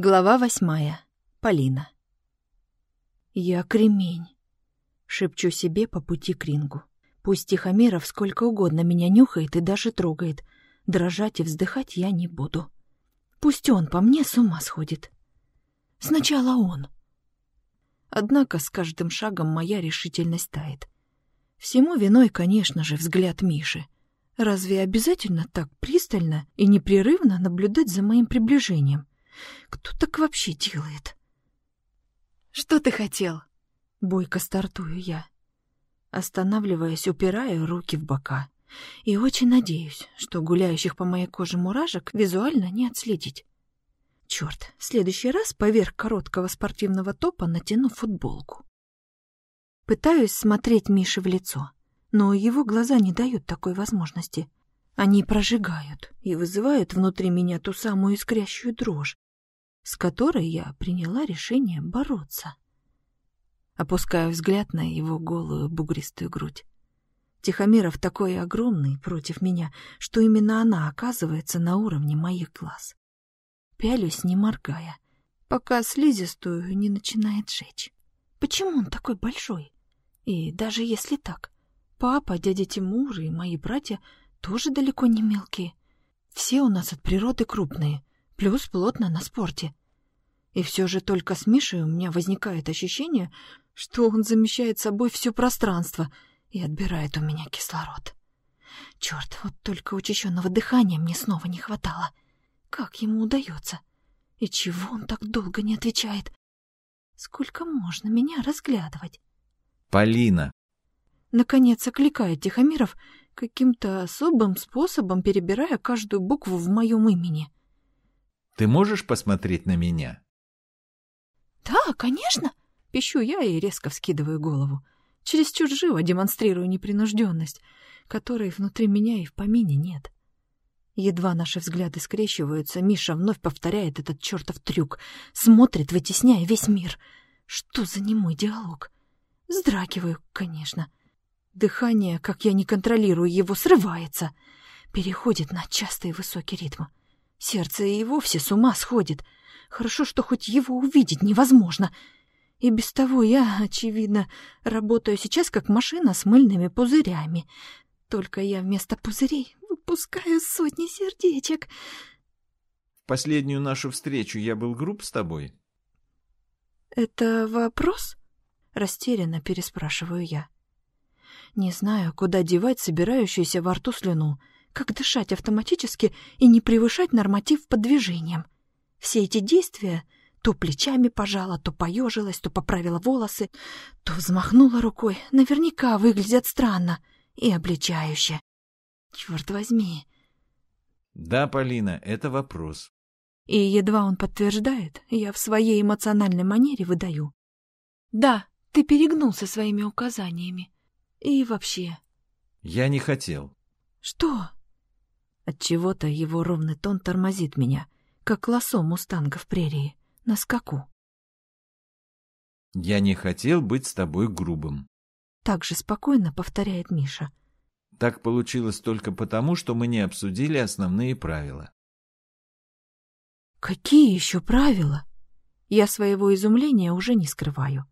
Глава восьмая. Полина. «Я кремень», — шепчу себе по пути к рингу. Пусть Тихомиров сколько угодно меня нюхает и даже трогает. Дрожать и вздыхать я не буду. Пусть он по мне с ума сходит. Сначала он. Однако с каждым шагом моя решительность тает. Всему виной, конечно же, взгляд Миши. Разве обязательно так пристально и непрерывно наблюдать за моим приближением? Кто так вообще делает? «Что ты хотел?» Бойко стартую я. Останавливаясь, упираю руки в бока. И очень надеюсь, что гуляющих по моей коже муражек визуально не отследить. Черт, в следующий раз поверх короткого спортивного топа натяну футболку. Пытаюсь смотреть Мише в лицо, но его глаза не дают такой возможности. Они прожигают и вызывают внутри меня ту самую искрящую дрожь, с которой я приняла решение бороться. Опускаю взгляд на его голую бугристую грудь. Тихомиров такой огромный против меня, что именно она оказывается на уровне моих глаз. Пялюсь, не моргая, пока слизистую не начинает жечь. Почему он такой большой? И даже если так, папа, дядя Тимур и мои братья тоже далеко не мелкие. Все у нас от природы крупные, плюс плотно на спорте. И все же только с Мишей у меня возникает ощущение, что он замещает собой все пространство и отбирает у меня кислород. Черт, вот только учащенного дыхания мне снова не хватало. Как ему удается? И чего он так долго не отвечает? Сколько можно меня разглядывать? Полина. Наконец окликает Тихомиров, каким-то особым способом перебирая каждую букву в моем имени. Ты можешь посмотреть на меня? «Да, конечно!» — пищу я и резко вскидываю голову. Чересчур живо демонстрирую непринужденность, которой внутри меня и в помине нет. Едва наши взгляды скрещиваются, Миша вновь повторяет этот чертов трюк, смотрит, вытесняя весь мир. Что за немой диалог? Вздракиваю, конечно. Дыхание, как я не контролирую его, срывается. Переходит на частый высокий ритм. Сердце и вовсе с ума сходит — Хорошо, что хоть его увидеть невозможно. И без того я, очевидно, работаю сейчас как машина с мыльными пузырями. Только я вместо пузырей выпускаю сотни сердечек. В последнюю нашу встречу я был груб с тобой? Это вопрос? Растерянно переспрашиваю я. Не знаю, куда девать собирающуюся во рту слюну, как дышать автоматически и не превышать норматив под движением. — все эти действия то плечами пожала, то поежилась, то поправила волосы, то взмахнула рукой, наверняка выглядят странно и обличающе. Черт возьми. Да, Полина, это вопрос. И едва он подтверждает, я в своей эмоциональной манере выдаю. Да, ты перегнул со своими указаниями. И вообще... Я не хотел. Что? Отчего-то его ровный тон тормозит меня — как лосо мустанга в прерии, на скаку. «Я не хотел быть с тобой грубым», — так же спокойно повторяет Миша. «Так получилось только потому, что мы не обсудили основные правила». «Какие еще правила?» Я своего изумления уже не скрываю.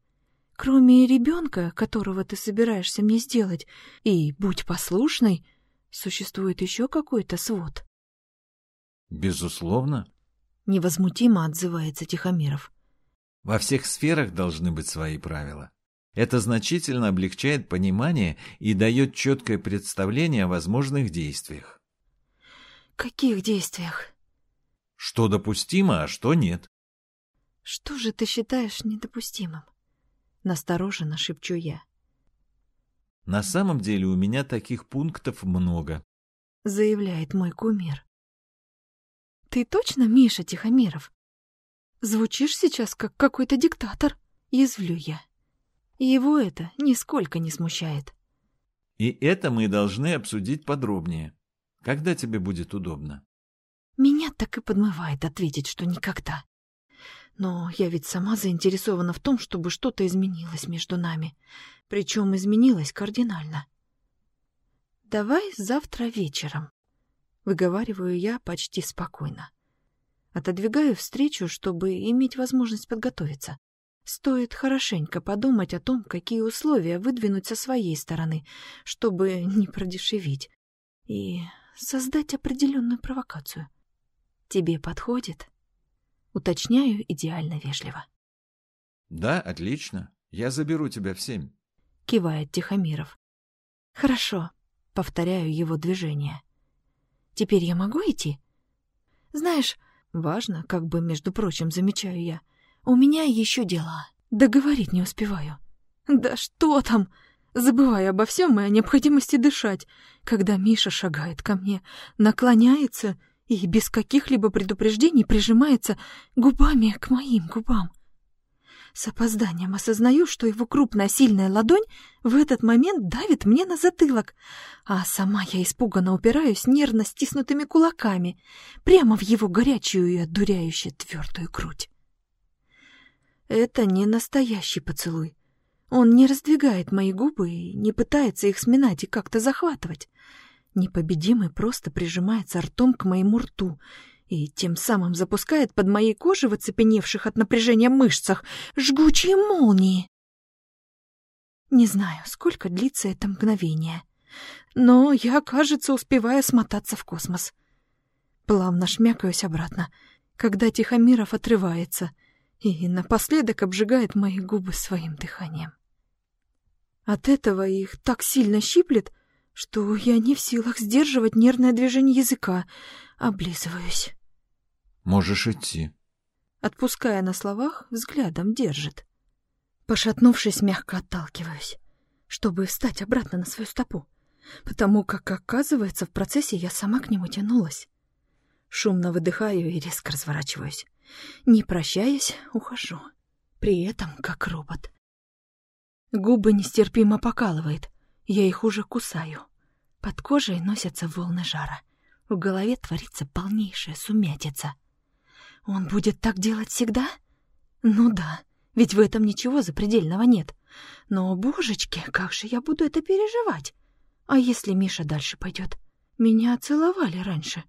Кроме ребенка, которого ты собираешься мне сделать, и будь послушной, существует еще какой-то свод. Безусловно. Невозмутимо отзывается Тихомиров. Во всех сферах должны быть свои правила. Это значительно облегчает понимание и дает четкое представление о возможных действиях. Каких действиях? Что допустимо, а что нет. Что же ты считаешь недопустимым? Настороженно шепчу я. На самом деле у меня таких пунктов много. Заявляет мой кумир. Ты точно Миша Тихомиров? Звучишь сейчас как какой-то диктатор, язвлю я. Его это нисколько не смущает. И это мы должны обсудить подробнее. Когда тебе будет удобно? Меня так и подмывает ответить, что никогда. Но я ведь сама заинтересована в том, чтобы что-то изменилось между нами. Причем изменилось кардинально. Давай завтра вечером. Выговариваю я почти спокойно. Отодвигаю встречу, чтобы иметь возможность подготовиться. Стоит хорошенько подумать о том, какие условия выдвинуть со своей стороны, чтобы не продешевить, и создать определенную провокацию. Тебе подходит? Уточняю идеально вежливо. Да, отлично. Я заберу тебя в семь. Кивает Тихомиров. Хорошо. Повторяю его движение. Теперь я могу идти? Знаешь, важно, как бы, между прочим, замечаю я, у меня еще дела. Договорить не успеваю. Да что там? Забываю обо всем и о необходимости дышать, когда Миша шагает ко мне, наклоняется и без каких-либо предупреждений прижимается губами к моим губам. С опозданием осознаю, что его крупная сильная ладонь в этот момент давит мне на затылок, а сама я испуганно упираюсь нервно стиснутыми кулаками прямо в его горячую и одуряюще твердую грудь. Это не настоящий поцелуй. Он не раздвигает мои губы и не пытается их сминать и как-то захватывать. Непобедимый просто прижимается ртом к моему рту и тем самым запускает под моей кожей в оцепеневших от напряжения мышцах жгучие молнии. Не знаю, сколько длится это мгновение, но я, кажется, успеваю смотаться в космос. Плавно шмякаюсь обратно, когда Тихомиров отрывается — и напоследок обжигает мои губы своим дыханием. От этого их так сильно щиплет, что я не в силах сдерживать нервное движение языка, облизываюсь. «Можешь идти». Отпуская на словах, взглядом держит. Пошатнувшись, мягко отталкиваюсь, чтобы встать обратно на свою стопу, потому как, оказывается, в процессе я сама к нему тянулась. Шумно выдыхаю и резко разворачиваюсь. Не прощаясь, ухожу. При этом как робот. Губы нестерпимо покалывает. Я их уже кусаю. Под кожей носятся волны жара. В голове творится полнейшая сумятица. Он будет так делать всегда? Ну да, ведь в этом ничего запредельного нет. Но, божечки, как же я буду это переживать? А если Миша дальше пойдет? Меня целовали раньше.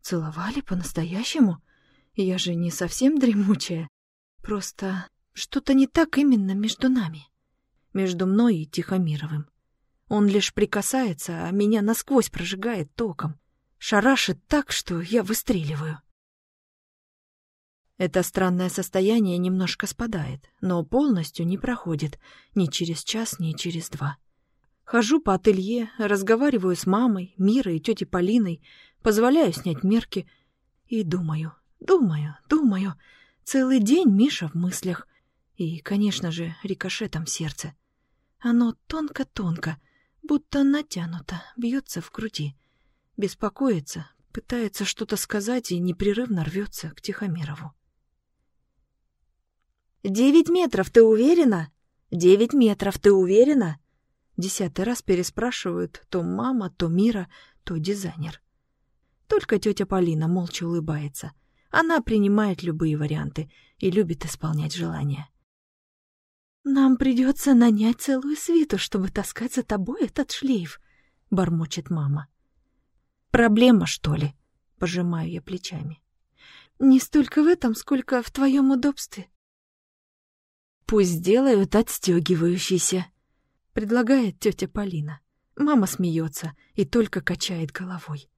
Целовали по-настоящему — я же не совсем дремучая. Просто что-то не так именно между нами. Между мной и Тихомировым. Он лишь прикасается, а меня насквозь прожигает током. Шарашит так, что я выстреливаю. Это странное состояние немножко спадает, но полностью не проходит ни через час, ни через два. Хожу по ателье, разговариваю с мамой, Мирой и тетей Полиной, позволяю снять мерки и думаю, Думаю, думаю. Целый день Миша в мыслях. И, конечно же, рикошетом сердце. Оно тонко-тонко, будто натянуто, бьется в груди. Беспокоится, пытается что-то сказать и непрерывно рвется к Тихомирову. «Девять метров, ты уверена? Девять метров, ты уверена?» Десятый раз переспрашивают то мама, то Мира, то дизайнер. Только тетя Полина молча улыбается — она принимает любые варианты и любит исполнять желания. «Нам придется нанять целую свиту, чтобы таскать за тобой этот шлейф», — бормочет мама. «Проблема, что ли?» — пожимаю я плечами. «Не столько в этом, сколько в твоем удобстве». «Пусть сделают отстегивающийся», — предлагает тетя Полина. Мама смеется и только качает головой.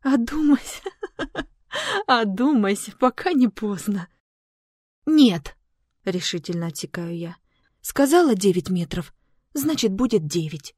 «Одумайся!» Одумайся, пока не поздно. Нет, решительно отсекаю я. Сказала девять метров, значит, будет девять.